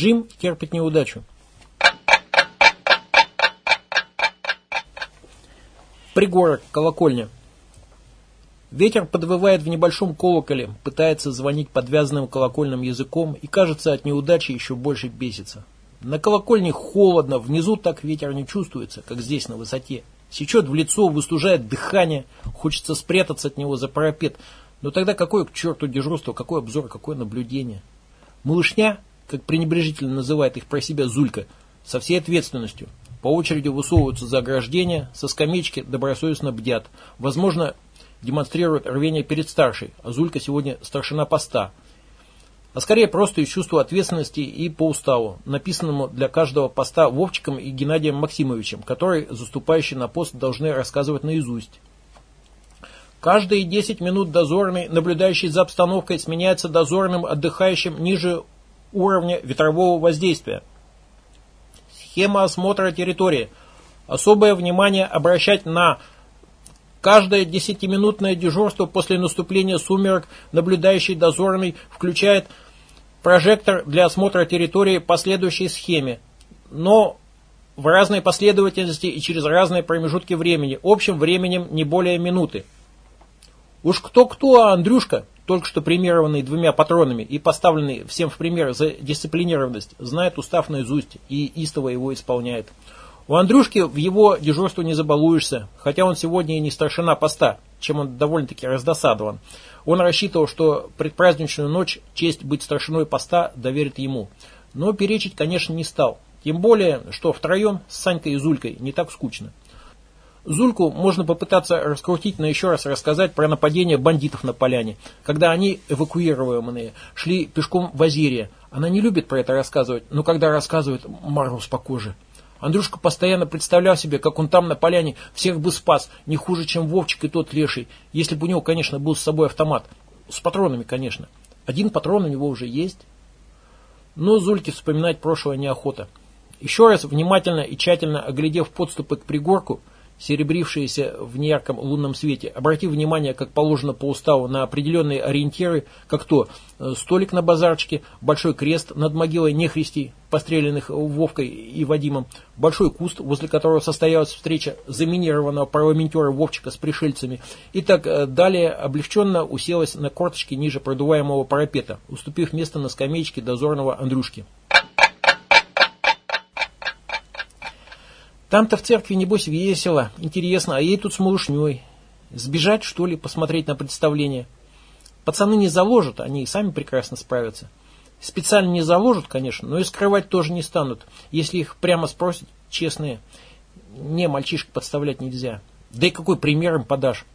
Джим терпит неудачу. Пригорок, колокольня. Ветер подвывает в небольшом колоколе, пытается звонить подвязанным колокольным языком и, кажется, от неудачи еще больше бесится. На колокольне холодно, внизу так ветер не чувствуется, как здесь на высоте. Сечет в лицо, выстужает дыхание, хочется спрятаться от него за парапет. Но тогда какое к черту дежурство, какой обзор, какое наблюдение? Малышня, как пренебрежительно называет их про себя Зулька, со всей ответственностью. По очереди высовываются за ограждение, со скамеечки добросовестно бдят. Возможно, демонстрируют рвение перед старшей, а Зулька сегодня старшина поста. А скорее просто из чувства ответственности и по уставу, написанному для каждого поста Вовчиком и Геннадием Максимовичем, который, заступающие на пост, должны рассказывать наизусть. Каждые 10 минут дозорный, наблюдающий за обстановкой, сменяется дозорным, отдыхающим ниже уровня ветрового воздействия. Схема осмотра территории. Особое внимание обращать на каждое десятиминутное дежурство после наступления сумерек наблюдающий дозорный включает прожектор для осмотра территории по следующей схеме, но в разной последовательности и через разные промежутки времени, общим временем не более минуты. Уж кто-кто, а Андрюшка, только что премированный двумя патронами и поставленный всем в пример за дисциплинированность, знает устав наизусть и истово его исполняет. У Андрюшки в его дежурство не забалуешься, хотя он сегодня и не старшина поста, чем он довольно-таки раздосадован. Он рассчитывал, что предпраздничную ночь честь быть старшиной поста доверит ему. Но перечить, конечно, не стал. Тем более, что втроем с Санькой и Зулькой не так скучно. Зульку можно попытаться раскрутить, но еще раз рассказать про нападение бандитов на поляне, когда они, эвакуированные, шли пешком в Азирия. Она не любит про это рассказывать, но когда рассказывает, мороз по коже. Андрюшка постоянно представлял себе, как он там на поляне всех бы спас, не хуже, чем Вовчик и тот леший, если бы у него, конечно, был с собой автомат. С патронами, конечно. Один патрон у него уже есть. Но Зульке вспоминать прошлое неохота. Еще раз внимательно и тщательно оглядев подступы к пригорку, серебрившиеся в неярком лунном свете. Обратив внимание, как положено по уставу, на определенные ориентиры, как то э, столик на базарчике, большой крест над могилой нехристей, постреленных Вовкой и Вадимом, большой куст, возле которого состоялась встреча заминированного парламентера Вовчика с пришельцами, и так э, далее облегченно уселась на корточки ниже продуваемого парапета, уступив место на скамеечке дозорного Андрюшки. Там-то в церкви, небось, весело, интересно, а ей тут с малышней. Сбежать, что ли, посмотреть на представление? Пацаны не заложат, они и сами прекрасно справятся. Специально не заложат, конечно, но и скрывать тоже не станут. Если их прямо спросят, честные. Не, мальчишек подставлять нельзя. Да и какой пример им подашь?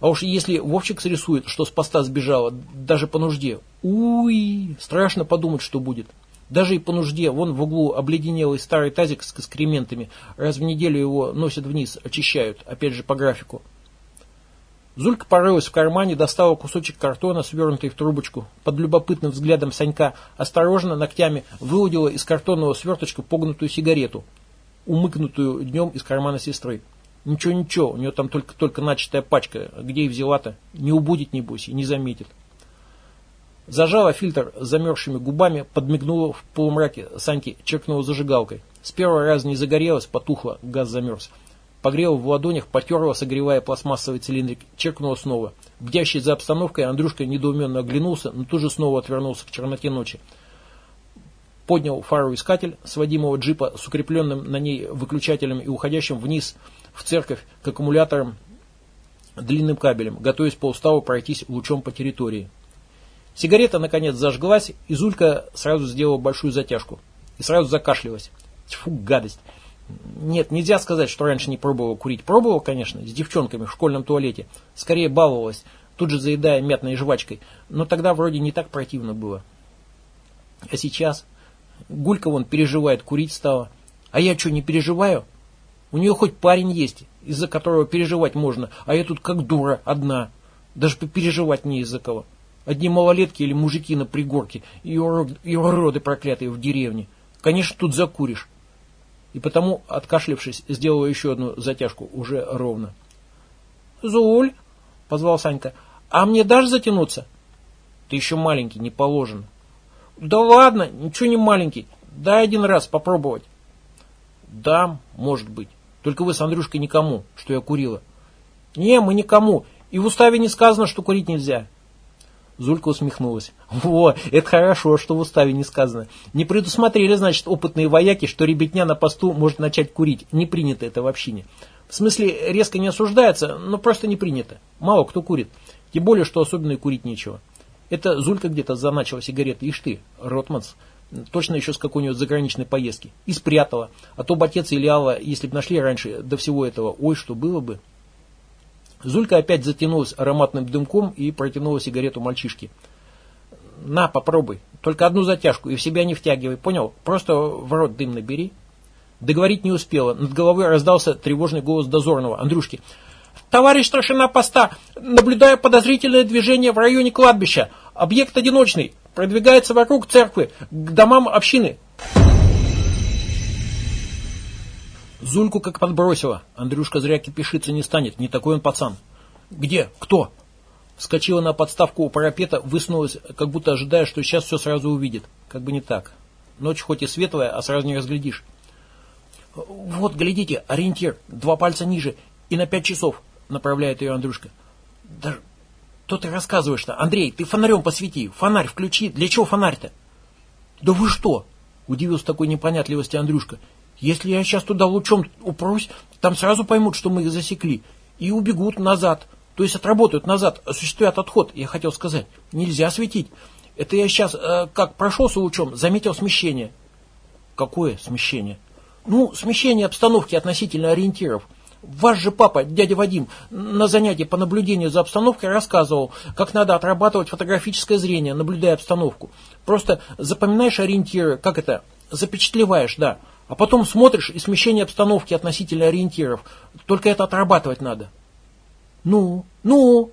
А уж если Вовчик срисует, что с поста сбежала, даже по нужде, уй, страшно подумать, что будет. Даже и по нужде, вон в углу обледенелый старый тазик с экскрементами, раз в неделю его носят вниз, очищают, опять же по графику. Зулька порылась в кармане, достала кусочек картона, свернутый в трубочку. Под любопытным взглядом Санька осторожно ногтями выудила из картонного сверточка погнутую сигарету, умыкнутую днем из кармана сестры. Ничего-ничего, у нее там только-только начатая пачка, где и взяла-то, не убудет, небось, и не заметит. Зажала фильтр с замерзшими губами, подмигнула в полумраке Саньки, черкнула зажигалкой. С первого раза не загорелась, потухла, газ замерз. Погрела в ладонях, потерла, согревая пластмассовый цилиндрик, черкнула снова. Бдящий за обстановкой, Андрюшка недоуменно оглянулся, но тут же снова отвернулся к черноте ночи. Поднял фару-искатель сводимого джипа с укрепленным на ней выключателем и уходящим вниз в церковь к аккумуляторам длинным кабелем, готовясь по уставу пройтись лучом по территории. Сигарета, наконец, зажглась, и Зулька сразу сделала большую затяжку. И сразу закашлялась. Тьфу, гадость. Нет, нельзя сказать, что раньше не пробовала курить. Пробовала, конечно, с девчонками в школьном туалете. Скорее баловалась, тут же заедая мятной жвачкой. Но тогда вроде не так противно было. А сейчас? Гулька вон переживает, курить стала. А я что, не переживаю? У нее хоть парень есть, из-за которого переживать можно, а я тут как дура одна. Даже переживать не из-за кого. Одни малолетки или мужики на пригорке и, урод, и уроды проклятые в деревне. Конечно, тут закуришь. И потому, откашлившись, сделала еще одну затяжку, уже ровно. «Зуль!» — позвал Санька. «А мне дашь затянуться?» «Ты еще маленький, не положено». Да ладно, ничего не маленький. Дай один раз попробовать. Да, может быть. Только вы с Андрюшкой никому, что я курила. Не, мы никому. И в уставе не сказано, что курить нельзя. Зулька усмехнулась. Во, это хорошо, что в уставе не сказано. Не предусмотрели, значит, опытные вояки, что ребятня на посту может начать курить. Не принято это в общине. В смысле, резко не осуждается, но просто не принято. Мало кто курит. Тем более, что особенно и курить нечего. Это Зулька где-то заначила сигареты. Ишь ты, Ротманс. Точно еще с какой-нибудь заграничной поездки. И спрятала. А то батец или Алла, если бы нашли раньше до всего этого, ой, что было бы. Зулька опять затянулась ароматным дымком и протянула сигарету мальчишке. «На, попробуй. Только одну затяжку и в себя не втягивай, понял? Просто в рот дым набери». Договорить не успела. Над головой раздался тревожный голос дозорного. Андрюшки. «Товарищ старшина поста, наблюдаю подозрительное движение в районе кладбища. Объект одиночный. Продвигается вокруг церкви, к домам общины. Зульку как подбросила. Андрюшка зря кипишиться не станет, не такой он пацан. Где? Кто? Вскочила на подставку у парапета, высунулась, как будто ожидая, что сейчас все сразу увидит. Как бы не так. Ночь хоть и светлая, а сразу не разглядишь. Вот, глядите, ориентир, два пальца ниже и на пять часов, направляет ее Андрюшка. Да что ты рассказываешь-то? Андрей, ты фонарем посвети, фонарь включи. Для чего фонарь-то? Да вы что? Удивился такой непонятливости Андрюшка. Если я сейчас туда лучом упрусь, там сразу поймут, что мы их засекли. И убегут назад. То есть отработают назад, осуществят отход, я хотел сказать. Нельзя светить. Это я сейчас, э, как прошелся лучом, заметил смещение. Какое смещение? Ну, смещение обстановки относительно ориентиров. Ваш же папа, дядя Вадим, на занятии по наблюдению за обстановкой рассказывал, как надо отрабатывать фотографическое зрение, наблюдая обстановку. Просто запоминаешь ориентиры, как это, запечатлеваешь, да. А потом смотришь и смещение обстановки относительно ориентиров. Только это отрабатывать надо. Ну, ну,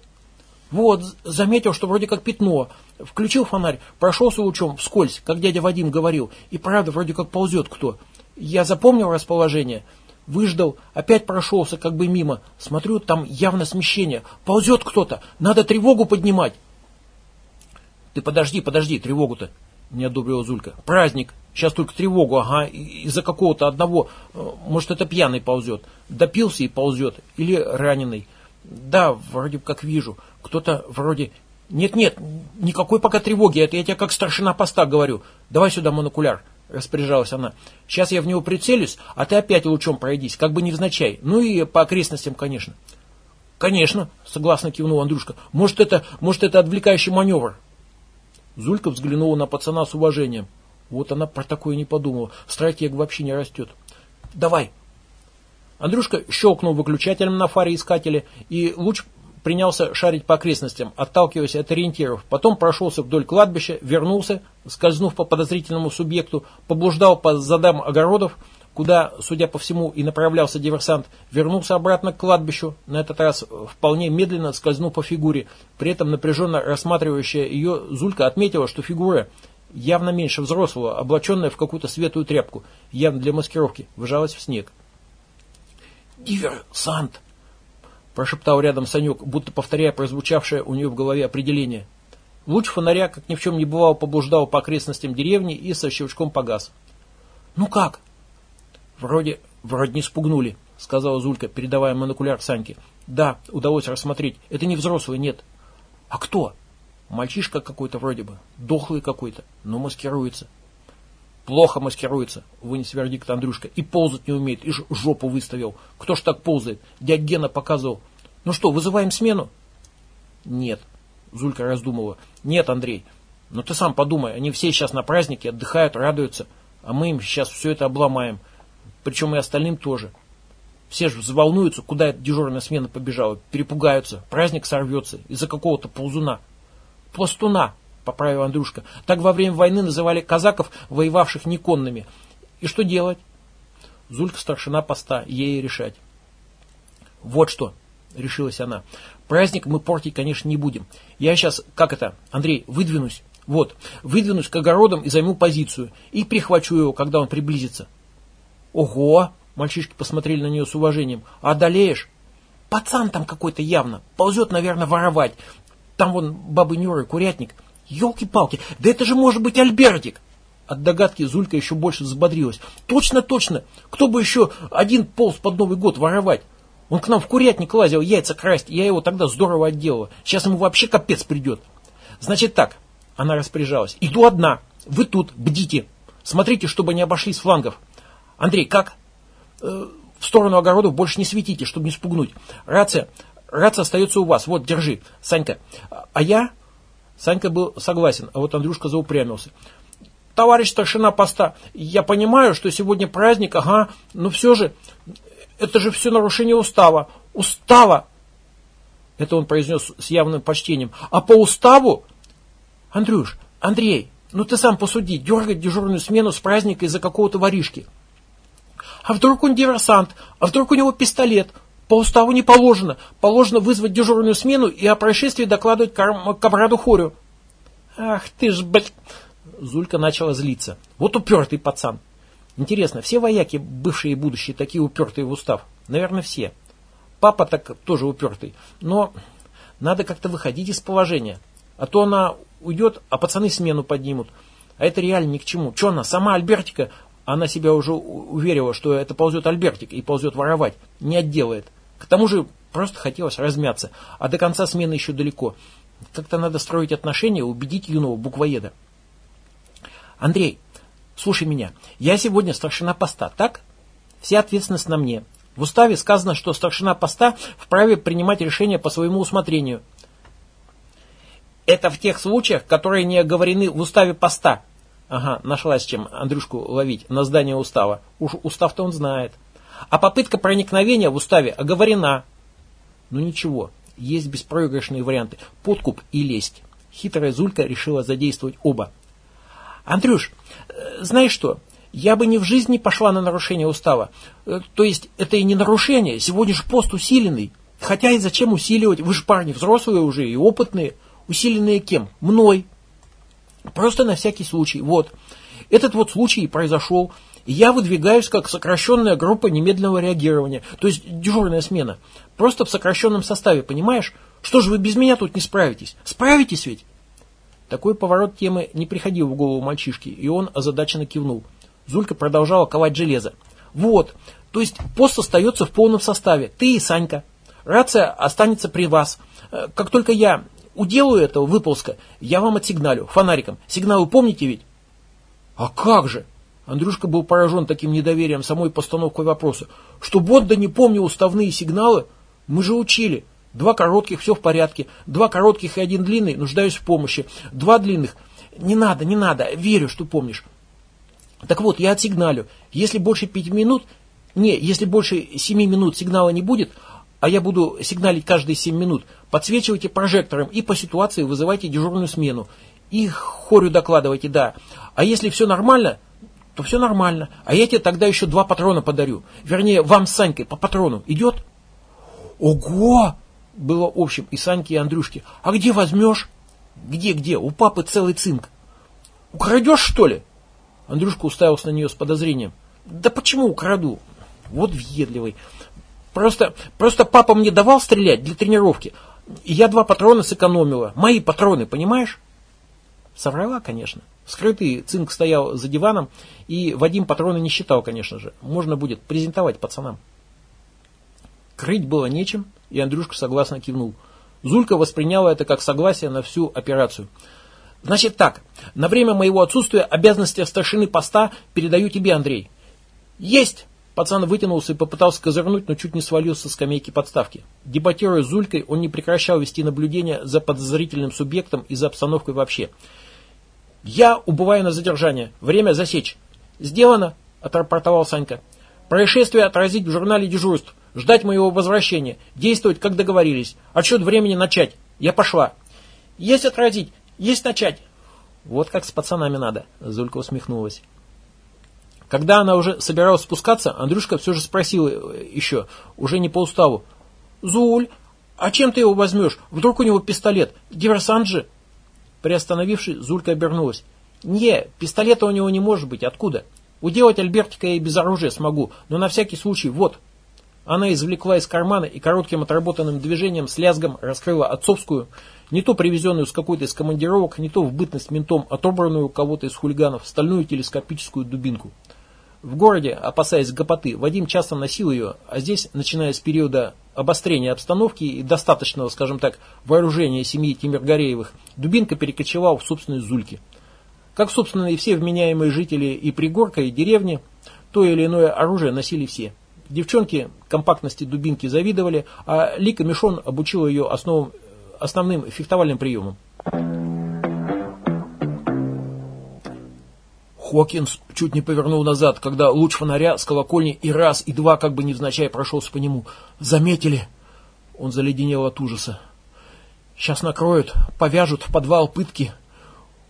вот, заметил, что вроде как пятно. Включил фонарь, прошелся лучом вскользь, как дядя Вадим говорил. И правда, вроде как ползет кто. Я запомнил расположение. Выждал, опять прошелся как бы мимо. Смотрю, там явно смещение. Ползет кто-то. Надо тревогу поднимать. Ты подожди, подожди, тревогу-то. Не одобрила Зулька. Праздник. Сейчас только тревогу, ага, из-за какого-то одного. Э, может, это пьяный ползет. Допился и ползет. Или раненый. Да, вроде как вижу. Кто-то вроде... Нет-нет, никакой пока тревоги. Это я тебе как старшина поста говорю. Давай сюда монокуляр распоряжалась она. Сейчас я в него прицелюсь, а ты опять лучом пройдись, как бы невзначай. Ну и по окрестностям, конечно. Конечно, согласно кивнул Андрюшка. Может это, может это отвлекающий маневр. Зулька взглянула на пацана с уважением. Вот она про такое не подумала. Стратег вообще не растет. Давай. Андрюшка щелкнул выключателем на фаре искателя, и луч принялся шарить по окрестностям, отталкиваясь от ориентиров. Потом прошелся вдоль кладбища, вернулся, скользнув по подозрительному субъекту, поблуждал по задам огородов, куда, судя по всему, и направлялся диверсант, вернулся обратно к кладбищу, на этот раз вполне медленно скользнув по фигуре. При этом напряженно рассматривающая ее Зулька отметила, что фигура явно меньше взрослого, облаченная в какую-то светлую тряпку, явно для маскировки, выжалась в снег. «Диверсант!» прошептал рядом Санек, будто повторяя прозвучавшее у нее в голове определение. Луч фонаря, как ни в чем не бывало, поблуждал по окрестностям деревни и со щелчком погас. «Ну как?» «Вроде, вроде не спугнули», — сказала Зулька, передавая монокуляр Саньке. «Да, удалось рассмотреть. Это не взрослый, нет». «А кто?» «Мальчишка какой-то вроде бы. Дохлый какой-то, но маскируется». «Плохо маскируется», — вынес вердикт Андрюшка. «И ползать не умеет, и жопу выставил. Кто ж так ползает? Дядь Гена показывал. Ну что, вызываем смену?» «Нет», — Зулька раздумывала. «Нет, Андрей, ну ты сам подумай, они все сейчас на празднике, отдыхают, радуются, а мы им сейчас все это обломаем. Причем и остальным тоже. Все же взволнуются, куда эта дежурная смена побежала, перепугаются, праздник сорвется из-за какого-то ползуна. Пластуна, поправил Андрюшка. Так во время войны называли казаков, воевавших неконными. И что делать? Зулька старшина поста, ей решать. Вот что, решилась она. Праздник мы портить, конечно, не будем. Я сейчас, как это, Андрей, выдвинусь. Вот, выдвинусь к огородам и займу позицию. И прихвачу его, когда он приблизится. Ого! Мальчишки посмотрели на нее с уважением. А одолеешь? Пацан там какой-то явно. Ползет, наверное, воровать. Там вон бабы Нюры, курятник. Елки-палки, да это же может быть Альбертик. От догадки Зулька еще больше взбодрилась. Точно, точно. Кто бы еще один полз под Новый год воровать? Он к нам в курятник лазил яйца красть, я его тогда здорово отделала. Сейчас ему вообще капец придет. Значит так, она распоряжалась. Иду одна, вы тут, бдите. Смотрите, чтобы не обошли с флангов. Андрей, как? Э, в сторону огородов больше не светите, чтобы не спугнуть. Рация, рация остается у вас. Вот, держи, Санька. А я... Санька был согласен, а вот Андрюшка заупрямился. Товарищ старшина поста, я понимаю, что сегодня праздник, ага, но все же, это же все нарушение устава. Устава! Это он произнес с явным почтением. А по уставу... Андрюш, Андрей, ну ты сам посуди, дергать дежурную смену с праздника из-за какого-то воришки. А вдруг он диверсант? А вдруг у него пистолет? По уставу не положено. Положено вызвать дежурную смену и о происшествии докладывать Кабраду Хорю. Ах ты ж, блядь... Зулька начала злиться. Вот упертый пацан. Интересно, все вояки, бывшие и будущие, такие упертые в устав? Наверное, все. Папа так тоже упертый. Но надо как-то выходить из положения. А то она уйдет, а пацаны смену поднимут. А это реально ни к чему. Че она, сама Альбертика, она себя уже уверила, что это ползет Альбертик и ползет воровать. Не отделает. К тому же просто хотелось размяться. А до конца смены еще далеко. Как-то надо строить отношения, убедить юного буквоеда. Андрей, слушай меня. Я сегодня старшина поста, так? Вся ответственность на мне. В уставе сказано, что старшина поста вправе принимать решения по своему усмотрению. Это в тех случаях, которые не оговорены в уставе поста. Ага, нашлась чем Андрюшку ловить на здание устава. Уж устав-то он знает. А попытка проникновения в уставе оговорена. Ну ничего, есть беспроигрышные варианты. Подкуп и лесть. Хитрая Зулька решила задействовать оба. Андрюш, э, знаешь что, я бы ни в жизни пошла на нарушение устава. Э, то есть это и не нарушение, сегодня же пост усиленный. Хотя и зачем усиливать, вы же парни взрослые уже и опытные. Усиленные кем? Мной. Просто на всякий случай. Вот. Этот вот случай и произошел. Я выдвигаюсь как сокращенная группа немедленного реагирования. То есть дежурная смена. Просто в сокращенном составе, понимаешь? Что же вы без меня тут не справитесь? Справитесь ведь? Такой поворот темы не приходил в голову мальчишки, и он озадаченно кивнул. Зулька продолжала ковать железо. Вот, то есть пост остается в полном составе. Ты и Санька. Рация останется при вас. Э, как только я уделаю этого выползка, я вам отсигналю фонариком. Сигналы помните ведь? А как же? Андрюшка был поражен таким недоверием самой постановкой вопроса. Что Бонда не помнил уставные сигналы? Мы же учили. Два коротких, все в порядке. Два коротких и один длинный, нуждаюсь в помощи. Два длинных. Не надо, не надо, верю, что помнишь. Так вот, я отсигналю. Если больше пяти минут, не, если больше семи минут сигнала не будет, а я буду сигналить каждые семь минут, подсвечивайте прожектором и по ситуации вызывайте дежурную смену. И хорю докладывайте, да. А если все нормально, то все нормально. А я тебе тогда еще два патрона подарю. Вернее, вам с Санькой по патрону. Идет? Ого! было общим и Саньке, и Андрюшке. А где возьмешь? Где, где? У папы целый цинк. Украдешь, что ли? Андрюшка уставился на нее с подозрением. Да почему украду? Вот въедливый. Просто, просто папа мне давал стрелять для тренировки. И я два патрона сэкономила. Мои патроны, понимаешь? Соврала, конечно. Скрытый цинк стоял за диваном, и Вадим патроны не считал, конечно же. Можно будет презентовать пацанам. Крыть было нечем, и Андрюшка согласно кивнул. Зулька восприняла это как согласие на всю операцию. Значит так, на время моего отсутствия обязанности старшины поста передаю тебе, Андрей. Есть! Пацан вытянулся и попытался козырнуть, но чуть не свалился с скамейки подставки. Дебатируя с Зулькой, он не прекращал вести наблюдение за подозрительным субъектом и за обстановкой вообще. «Я убываю на задержание. Время засечь». «Сделано», — отрапортовал Санька. «Происшествие отразить в журнале дежурств. Ждать моего возвращения. Действовать, как договорились. Отсчет времени начать. Я пошла. Есть отразить. Есть начать. Вот как с пацанами надо. Зулька усмехнулась. Когда она уже собиралась спускаться, Андрюшка все же спросил э, еще, уже не по уставу. «Зуль, а чем ты его возьмешь? Вдруг у него пистолет? Диверсант же?» Приостановившись, Зулька обернулась. «Не, пистолета у него не может быть. Откуда? Уделать Альбертика я и без оружия смогу, но на всякий случай, вот, она извлекла из кармана и коротким отработанным движением с лязгом раскрыла отцовскую, не то привезенную с какой-то из командировок, не то в бытность ментом отобранную у кого-то из хулиганов стальную телескопическую дубинку. В городе, опасаясь гопоты, Вадим часто носил ее, а здесь, начиная с периода обострения обстановки и достаточного, скажем так, вооружения семьи Тимиргареевых, дубинка перекочевала в собственные зульки. Как, собственно, и все вменяемые жители и пригорка, и деревни, то или иное оружие носили все. Девчонки компактности дубинки завидовали, а Лика Мишон обучила ее основам, основным фехтовальным приемам. Хокинс чуть не повернул назад, когда луч фонаря с колокольни и раз, и два, как бы невзначай, прошелся по нему. «Заметили?» Он заледенел от ужаса. «Сейчас накроют, повяжут в подвал пытки».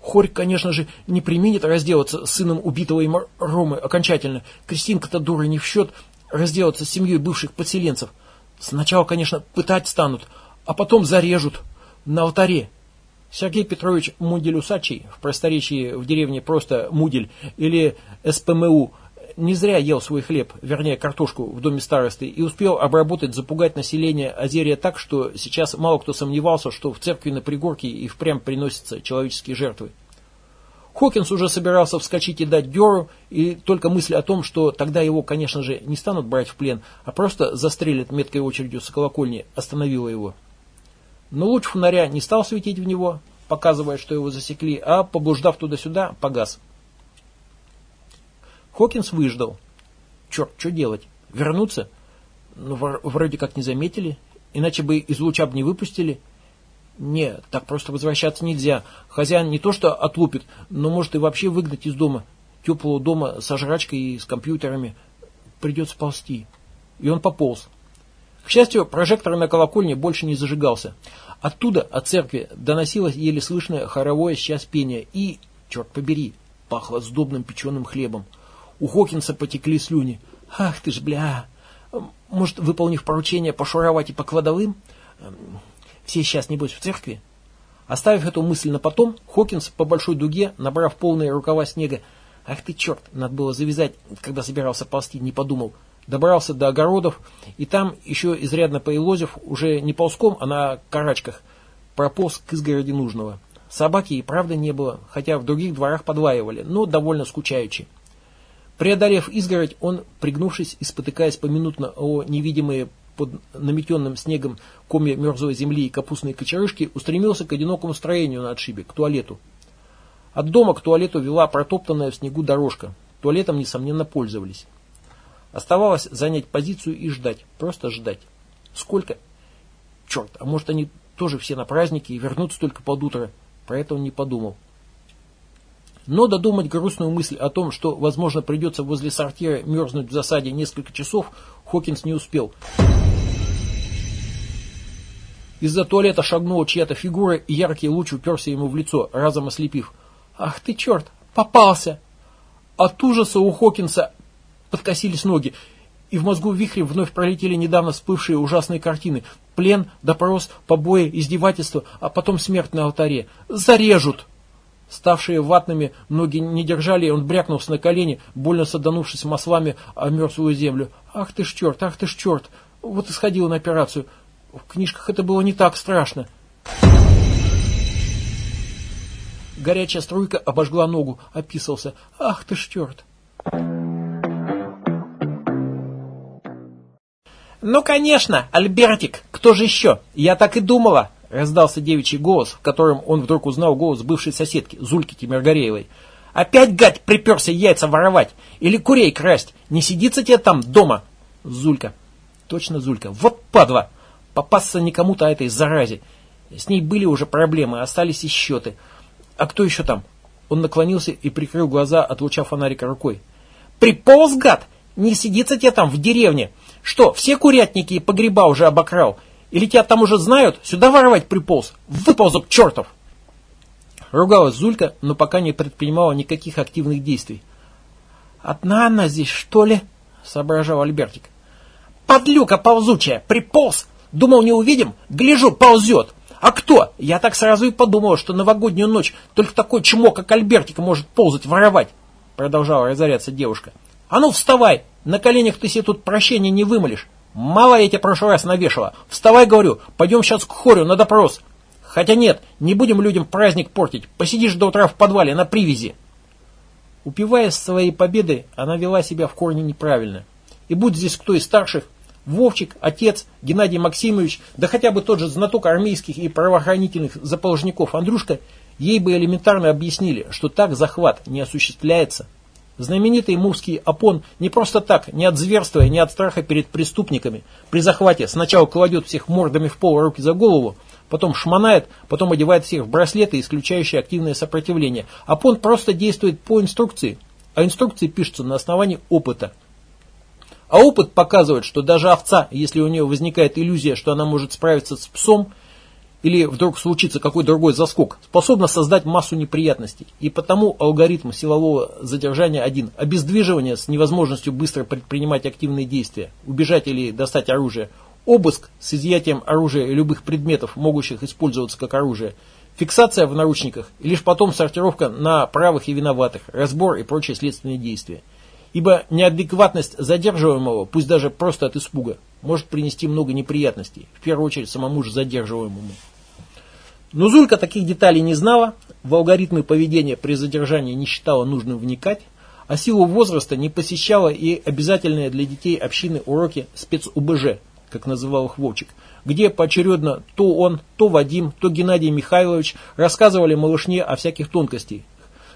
Хорь, конечно же, не применит разделаться с сыном убитого им Ромы окончательно. Кристинка-то дура не в счет разделаться с семьей бывших подселенцев. Сначала, конечно, пытать станут, а потом зарежут на алтаре. Сергей Петрович Мудель-Усачий, в просторечии в деревне просто Мудель, или СПМУ, не зря ел свой хлеб, вернее картошку в доме старосты, и успел обработать, запугать население Озерия так, что сейчас мало кто сомневался, что в церкви на пригорке и впрямь приносятся человеческие жертвы. Хокинс уже собирался вскочить и дать дёру, и только мысль о том, что тогда его, конечно же, не станут брать в плен, а просто застрелят меткой очередью с колокольни, остановила его. Но луч фонаря не стал светить в него, показывая, что его засекли, а, поблуждав туда-сюда, погас. Хокинс выждал. Черт, что делать? Вернуться? Ну, вроде как не заметили. Иначе бы из луча бы не выпустили. Нет, так просто возвращаться нельзя. Хозяин не то что отлупит, но может и вообще выгнать из дома. Теплого дома со жрачкой и с компьютерами. Придется ползти. И он пополз. К счастью, прожектор на колокольне больше не зажигался. Оттуда, от церкви, доносилось еле слышное хоровое сейчас пение и, черт побери, пахло сдобным печеным хлебом. У Хокинса потекли слюни. «Ах ты ж, бля! Может, выполнив поручение, пошуровать и по кладовым? Все сейчас, небось, в церкви?» Оставив эту мысль на потом, Хокинс по большой дуге, набрав полные рукава снега, «Ах ты черт, надо было завязать, когда собирался ползти, не подумал», Добрался до огородов, и там, еще изрядно поелозив, уже не ползком, а на карачках, прополз к изгороди нужного. Собаки и правда не было, хотя в других дворах подваивали, но довольно скучаючи. Преодолев изгородь, он, пригнувшись и спотыкаясь поминутно о невидимые под наметенным снегом коме мерзлой земли и капустные кочерышки, устремился к одинокому строению на отшибе, к туалету. От дома к туалету вела протоптанная в снегу дорожка. Туалетом, несомненно, пользовались. Оставалось занять позицию и ждать. Просто ждать. Сколько? Черт, а может они тоже все на празднике и вернутся только под утро. Про это он не подумал. Но додумать грустную мысль о том, что, возможно, придется возле сортира мерзнуть в засаде несколько часов, Хокинс не успел. Из-за туалета шагнула чья-то фигура, и яркий луч уперся ему в лицо, разом ослепив. «Ах ты черт! Попался!» От ужаса у Хокинса подкосились ноги, и в мозгу вихре вновь пролетели недавно всплывшие ужасные картины. Плен, допрос, побои, издевательства, а потом смерть на алтаре. Зарежут! Ставшие ватными, ноги не держали, и он брякнулся на колени, больно саданувшись маслами о мерзлую землю. «Ах ты ж черт, ах ты ж черт! Вот и сходил на операцию. В книжках это было не так страшно». Горячая струйка обожгла ногу, описался. «Ах ты ж черт!» «Ну, конечно, Альбертик, кто же еще? Я так и думала!» Раздался девичий голос, в котором он вдруг узнал голос бывшей соседки, Зульки Тимиргареевой. «Опять, гад, приперся яйца воровать! Или курей красть! Не сидится тебе там дома!» Зулька. Точно Зулька. Вот падла! Попасться никому-то этой заразе. С ней были уже проблемы, остались и счеты. А кто еще там? Он наклонился и прикрыл глаза от луча фонарика рукой. «Приполз, гад! Не сидится тебе там в деревне! Что, все курятники и погреба уже обокрал? Или тебя там уже знают? Сюда воровать приполз? Выползок чертов!» Ругалась Зулька, но пока не предпринимала никаких активных действий. «Одна она здесь, что ли?» — соображал Альбертик. «Подлюка ползучая! Приполз! Думал, не увидим? Гляжу, ползет! А кто? Я так сразу и подумал, что новогоднюю ночь только такой чмо, как Альбертик, может ползать, воровать!» Продолжала разоряться девушка. «А ну вставай! На коленях ты себе тут прощения не вымолишь. Мало я тебе прошлый раз навешала. Вставай, говорю, пойдем сейчас к хорю на допрос. Хотя нет, не будем людям праздник портить. Посидишь до утра в подвале на привязи. Упиваясь своей победой, она вела себя в корне неправильно. И будь здесь кто из старших, Вовчик, отец, Геннадий Максимович, да хотя бы тот же знаток армейских и правоохранительных заположников Андрюшка, ей бы элементарно объяснили, что так захват не осуществляется. Знаменитый мувский опон не просто так, не от зверства и не от страха перед преступниками, при захвате сначала кладет всех мордами в пол, руки за голову, потом шмонает, потом одевает всех в браслеты, исключающие активное сопротивление. Опон просто действует по инструкции, а инструкции пишутся на основании опыта. А опыт показывает, что даже овца, если у нее возникает иллюзия, что она может справиться с псом, или вдруг случится какой другой заскок, способна создать массу неприятностей. И потому алгоритм силового задержания один – обездвиживание с невозможностью быстро предпринимать активные действия, убежать или достать оружие, обыск с изъятием оружия и любых предметов, могущих использоваться как оружие, фиксация в наручниках и лишь потом сортировка на правых и виноватых, разбор и прочие следственные действия. Ибо неадекватность задерживаемого, пусть даже просто от испуга, может принести много неприятностей, в первую очередь самому же задерживаемому. Но Зулька таких деталей не знала, в алгоритмы поведения при задержании не считала нужным вникать, а силу возраста не посещала и обязательные для детей общины уроки спец-УБЖ, как называл их Вовчик, где поочередно то он, то Вадим, то Геннадий Михайлович рассказывали малышне о всяких тонкостях,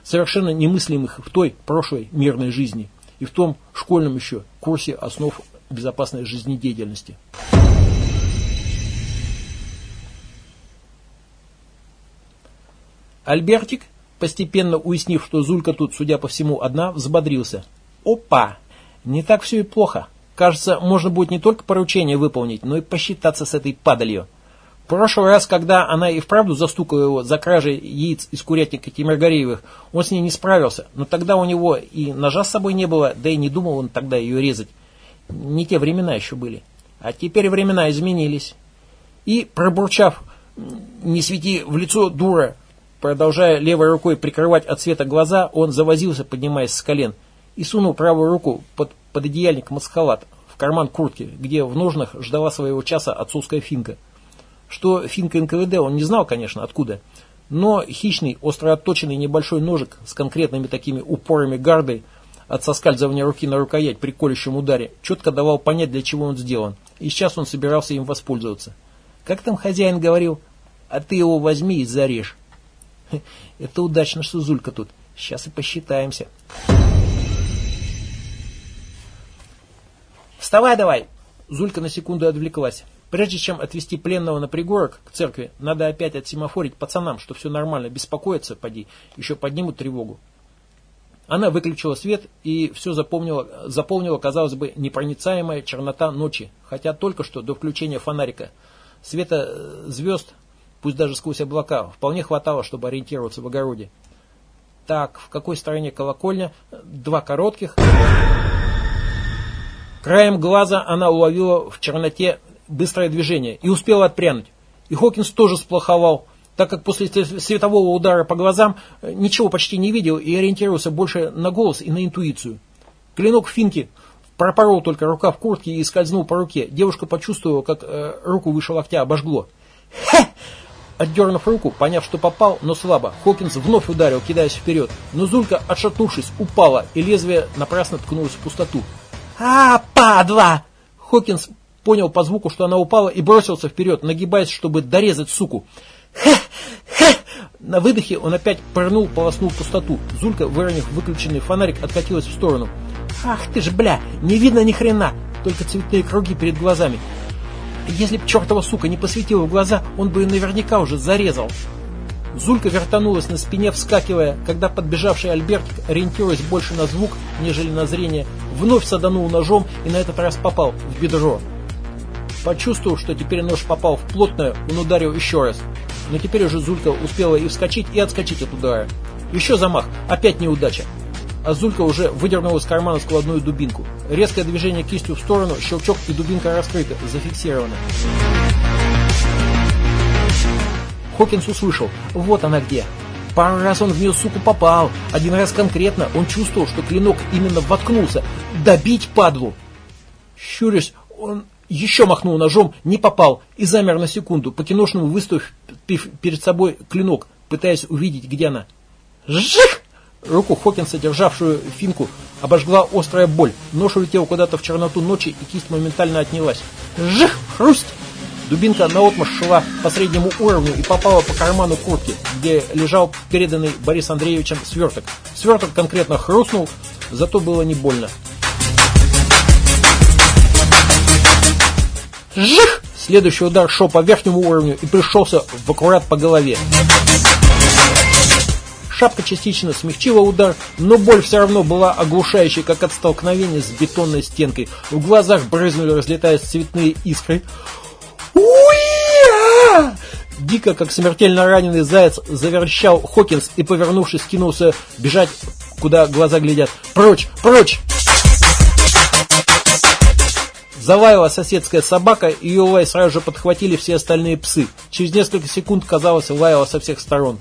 совершенно немыслимых в той прошлой мирной жизни и в том школьном еще курсе основ безопасной жизнедеятельности. Альбертик, постепенно уяснив, что Зулька тут, судя по всему, одна, взбодрился. Опа! Не так все и плохо. Кажется, можно будет не только поручение выполнить, но и посчитаться с этой падалью. В прошлый раз, когда она и вправду застукала его за кражей яиц из курятника Тимиргореевых, он с ней не справился, но тогда у него и ножа с собой не было, да и не думал он тогда ее резать. Не те времена еще были. А теперь времена изменились. И, пробурчав, не свети в лицо, дура, Продолжая левой рукой прикрывать от света глаза, он завозился, поднимаясь с колен, и сунул правую руку под пододеяльник маскалат в карман куртки, где в ножнах ждала своего часа отцовская финка. Что финка НКВД он не знал, конечно, откуда, но хищный, остро отточенный небольшой ножик с конкретными такими упорами гарды от соскальзывания руки на рукоять при колющем ударе четко давал понять, для чего он сделан, и сейчас он собирался им воспользоваться. Как там хозяин говорил, а ты его возьми и зарежь. Это удачно, что Зулька тут. Сейчас и посчитаемся. Вставай давай! Зулька на секунду отвлеклась. Прежде чем отвезти пленного на пригорок к церкви, надо опять отсемафорить пацанам, что все нормально, беспокоиться, поди, еще поднимут тревогу. Она выключила свет и все запомнила, заполнила, казалось бы, непроницаемая чернота ночи, хотя только что до включения фонарика. Света э, звезд пусть даже сквозь облака, вполне хватало, чтобы ориентироваться в огороде. Так, в какой стороне колокольня? Два коротких. Краем глаза она уловила в черноте быстрое движение и успела отпрянуть. И Хокинс тоже сплоховал, так как после светового удара по глазам э, ничего почти не видел и ориентировался больше на голос и на интуицию. Клинок Финки пропорол только рука в куртке и скользнул по руке. Девушка почувствовала, как э, руку выше локтя обожгло. «Ха!» Отдернув руку, поняв, что попал, но слабо, Хокинс вновь ударил, кидаясь вперед. Но Зулька, отшатнувшись, упала, и лезвие напрасно ткнулось в пустоту. а падла!» Хокинс понял по звуку, что она упала, и бросился вперед, нагибаясь, чтобы дорезать суку. «Ха! Ха!» На выдохе он опять пырнул, полоснул пустоту. Зулька, выронив выключенный фонарик, откатилась в сторону. «Ах ты ж, бля! Не видно ни хрена! Только цветные круги перед глазами!» Если б чертова сука не посветила в глаза, он бы наверняка уже зарезал. Зулька вертанулась на спине, вскакивая, когда подбежавший Альбертик, ориентируясь больше на звук, нежели на зрение, вновь саданул ножом и на этот раз попал в бедро. Почувствовав, что теперь нож попал в плотное, он ударил еще раз. Но теперь уже Зулька успела и вскочить, и отскочить от удара. Еще замах, опять неудача. Азулька уже выдернула из кармана складную дубинку. Резкое движение кистью в сторону, щелчок и дубинка раскрыта, зафиксирована. Хокинс услышал. Вот она где. Пару раз он в нее, суку, попал. Один раз конкретно он чувствовал, что клинок именно воткнулся. Добить падлу. Щурясь, он Еще махнул ножом, не попал и замер на секунду, по-киношному выставив перед собой клинок, пытаясь увидеть, где она. Жих! Руку Хокинса, державшую финку, обожгла острая боль. Нож улетел куда-то в черноту ночи, и кисть моментально отнялась. Жих! Хрусть! Дубинка наотмашь шла по среднему уровню и попала по карману куртки, где лежал переданный Борисом Андреевичем сверток. Сверток конкретно хрустнул, зато было не больно. Жих! Следующий удар шел по верхнему уровню и пришелся в аккурат по голове. Шапка частично смягчила удар, но боль все равно была оглушающей, как от столкновения с бетонной стенкой. В глазах брызнули, разлетаясь цветные искры. Уя! Дико, как смертельно раненый заяц, заверещал Хокинс и, повернувшись, кинулся бежать, куда глаза глядят. «Прочь! Прочь!» Заваяла соседская собака, и ее лай сразу же подхватили все остальные псы. Через несколько секунд, казалось, лаяла со всех сторон.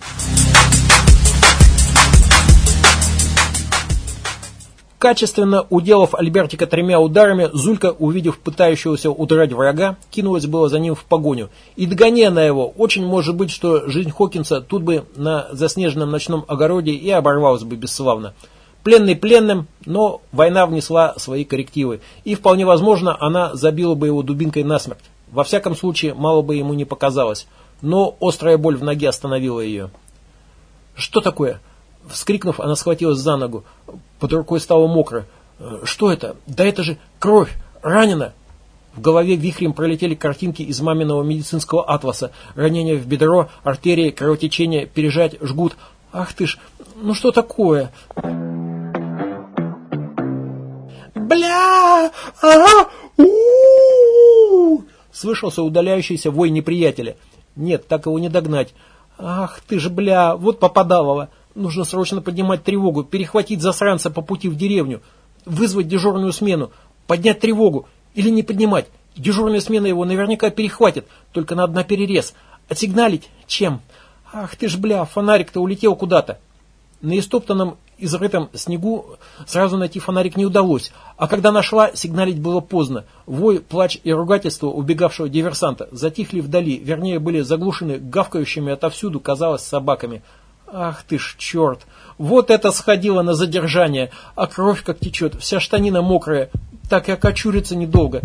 Качественно уделав Альбертика тремя ударами, Зулька, увидев пытающегося удрать врага, кинулась было за ним в погоню. И догоняя на его, очень может быть, что жизнь Хокинса тут бы на заснеженном ночном огороде и оборвалась бы бесславно. Пленный пленным, но война внесла свои коррективы, и вполне возможно она забила бы его дубинкой насмерть. Во всяком случае, мало бы ему не показалось, но острая боль в ноге остановила ее. «Что такое?» Вскрикнув, она схватилась за ногу. Под рукой стало мокро. «Э, «Что это? Да это же кровь! Ранена!» В голове вихрем пролетели картинки из маминого медицинского атласа. Ранение в бедро, артерии, кровотечение, пережать, жгут. «Ах ты ж, ну что такое?» «Бля! Ага! у Слышался удаляющийся вой неприятеля. Нет, так его не догнать. «Ах ты ж, бля, вот попадалово!» Нужно срочно поднимать тревогу, перехватить засранца по пути в деревню, вызвать дежурную смену, поднять тревогу или не поднимать. Дежурная смена его наверняка перехватит, только надо на перерез. Отсигналить? Чем? Ах ты ж, бля, фонарик-то улетел куда-то. На истоптанном, изрытом снегу сразу найти фонарик не удалось, а когда нашла, сигналить было поздно. Вой, плач и ругательство убегавшего диверсанта затихли вдали, вернее были заглушены гавкающими отовсюду, казалось, собаками. Ах ты ж черт! Вот это сходило на задержание, а кровь как течет, вся штанина мокрая, так и окочурится недолго.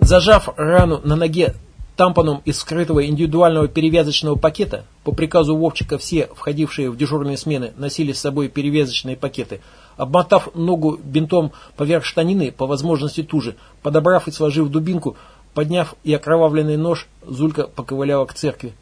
Зажав рану на ноге тампоном из скрытого индивидуального перевязочного пакета, по приказу Вовчика все, входившие в дежурные смены, носили с собой перевязочные пакеты, обмотав ногу бинтом поверх штанины, по возможности туже, подобрав и сложив дубинку, подняв и окровавленный нож, Зулька поковыляла к церкви.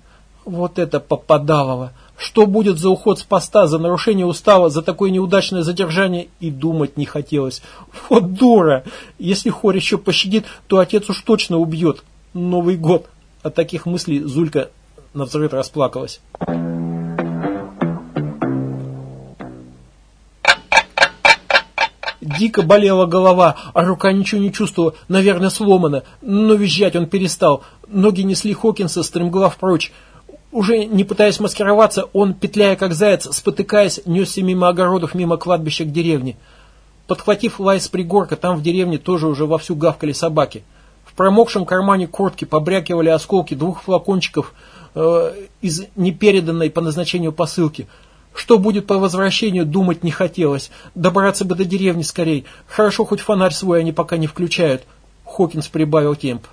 Вот это попадалово! Что будет за уход с поста, за нарушение устава, за такое неудачное задержание, и думать не хотелось. Вот дура! Если Хорь еще пощадит, то отец уж точно убьет. Новый год. От таких мыслей Зулька на взрыв расплакалась. Дико болела голова, а рука ничего не чувствовала, наверное, сломана. Но визжать он перестал. Ноги несли Хокинса, стремглав прочь. Уже не пытаясь маскироваться, он, петляя как заяц, спотыкаясь, несся мимо огородов, мимо кладбища к деревне. Подхватив лай с пригорка, там в деревне тоже уже вовсю гавкали собаки. В промокшем кармане куртки побрякивали осколки двух флакончиков э, из непереданной по назначению посылки. Что будет по возвращению, думать не хотелось. Добраться бы до деревни скорей. Хорошо, хоть фонарь свой они пока не включают. Хокинс прибавил темп.